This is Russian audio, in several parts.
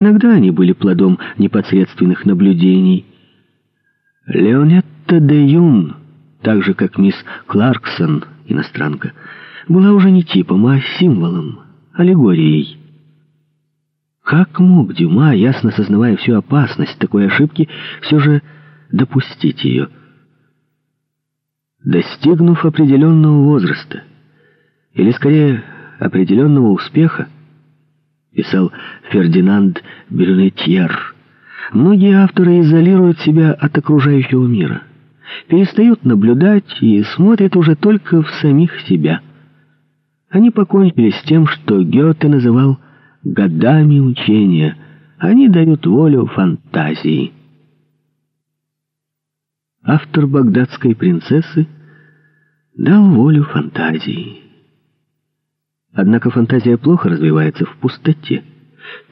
Иногда они были плодом непосредственных наблюдений. Леонетта де Юн, так же как мисс Кларксон, иностранка, была уже не типом, а символом, аллегорией. Как мог Дюма, ясно сознавая всю опасность такой ошибки, все же допустить ее? Достигнув определенного возраста, или скорее определенного успеха, писал Фердинанд Брюнетьер, многие авторы изолируют себя от окружающего мира, перестают наблюдать и смотрят уже только в самих себя. Они покончили с тем, что Гёте называл «годами учения», они дают волю фантазии. Автор «Багдадской принцессы» дал волю фантазии. Однако фантазия плохо развивается в пустоте.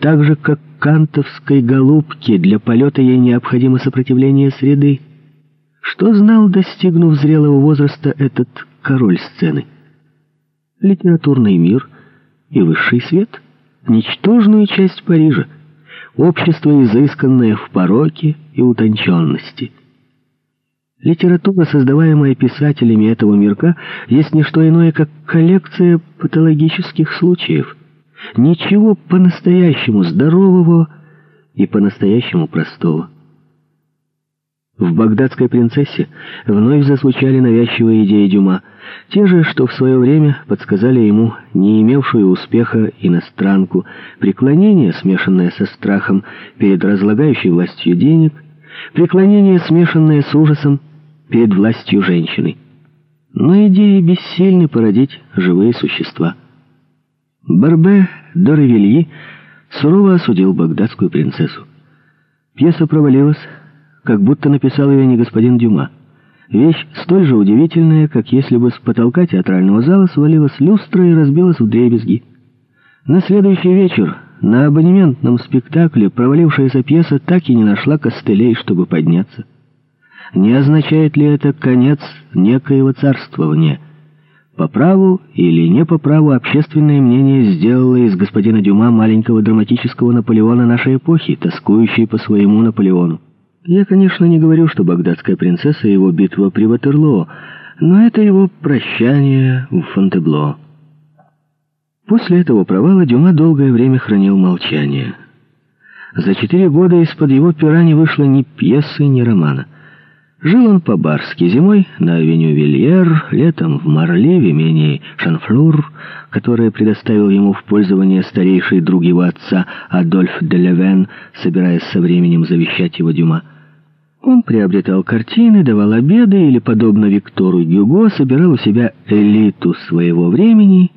Так же, как кантовской голубке, для полета ей необходимо сопротивление среды. Что знал, достигнув зрелого возраста, этот король сцены? Литературный мир и высший свет, ничтожную часть Парижа, общество, изысканное в пороке и утонченности — Литература, создаваемая писателями этого мирка, есть не что иное, как коллекция патологических случаев. Ничего по-настоящему здорового и по-настоящему простого. В «Багдадской принцессе» вновь зазвучали навязчивые идеи Дюма, те же, что в свое время подсказали ему не имевшую успеха иностранку, преклонение, смешанное со страхом перед разлагающей властью денег, преклонение, смешанное с ужасом перед властью женщины. Но идеи бессильны породить живые существа. Барбе Доревильи сурово осудил багдадскую принцессу. Пьеса провалилась, как будто написал ее не господин Дюма. Вещь столь же удивительная, как если бы с потолка театрального зала свалилась люстра и разбилась в дребезги. На следующий вечер на абонементном спектакле провалившаяся пьеса так и не нашла костылей, чтобы подняться. Не означает ли это конец некоего царствования? По праву или не по праву общественное мнение сделало из господина Дюма маленького драматического Наполеона нашей эпохи, тоскующий по своему Наполеону. Я, конечно, не говорю, что багдадская принцесса — его битва при Ватерлоо, но это его прощание в Фонтебло. После этого провала Дюма долгое время хранил молчание. За четыре года из-под его пера не вышло ни пьесы, ни романа. Жил он по-барски зимой на авеню Вильер, летом в Марли, в имении Шанфлур, которое предоставил ему в пользование старейший друг его отца Адольф де Левен, собираясь со временем завещать его Дюма. Он приобретал картины, давал обеды или, подобно Виктору Гюго, собирал у себя элиту своего времени,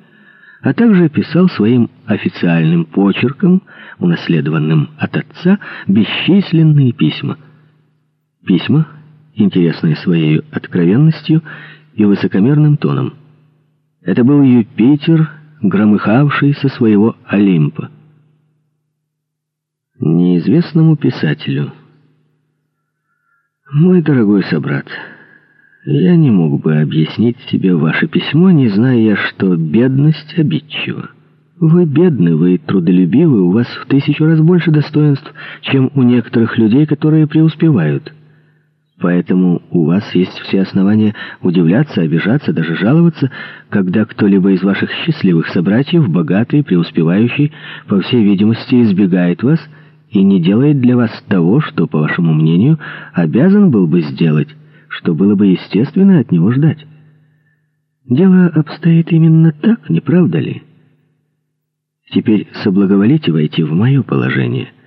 а также писал своим официальным почерком, унаследованным от отца, бесчисленные письма. Письма — интересный своей откровенностью и высокомерным тоном. Это был Юпитер, громыхавший со своего Олимпа. Неизвестному писателю. «Мой дорогой собрат, я не мог бы объяснить себе ваше письмо, не зная, что бедность обидчива. Вы бедны, вы трудолюбивы, у вас в тысячу раз больше достоинств, чем у некоторых людей, которые преуспевают». Поэтому у вас есть все основания удивляться, обижаться, даже жаловаться, когда кто-либо из ваших счастливых собратьев, богатый, преуспевающий, по всей видимости, избегает вас и не делает для вас того, что, по вашему мнению, обязан был бы сделать, что было бы естественно от него ждать. Дело обстоит именно так, не правда ли? Теперь соблаговолите войти в мое положение —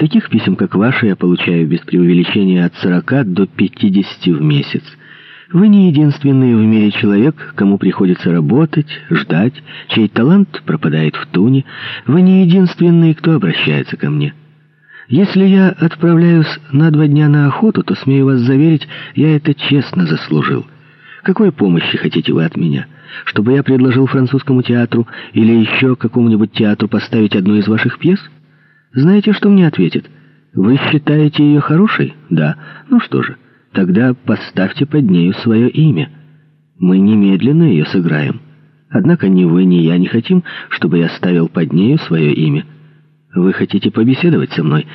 Таких писем, как ваши, я получаю без преувеличения от 40 до 50 в месяц. Вы не единственный в мире человек, кому приходится работать, ждать, чей талант пропадает в туне. Вы не единственный, кто обращается ко мне. Если я отправляюсь на два дня на охоту, то, смею вас заверить, я это честно заслужил. Какой помощи хотите вы от меня? Чтобы я предложил французскому театру или еще какому-нибудь театру поставить одну из ваших пьес? Знаете, что мне ответит? Вы считаете ее хорошей? Да. Ну что же, тогда поставьте под нею свое имя. Мы немедленно ее сыграем. Однако ни вы, ни я не хотим, чтобы я ставил под нею свое имя. Вы хотите побеседовать со мной?»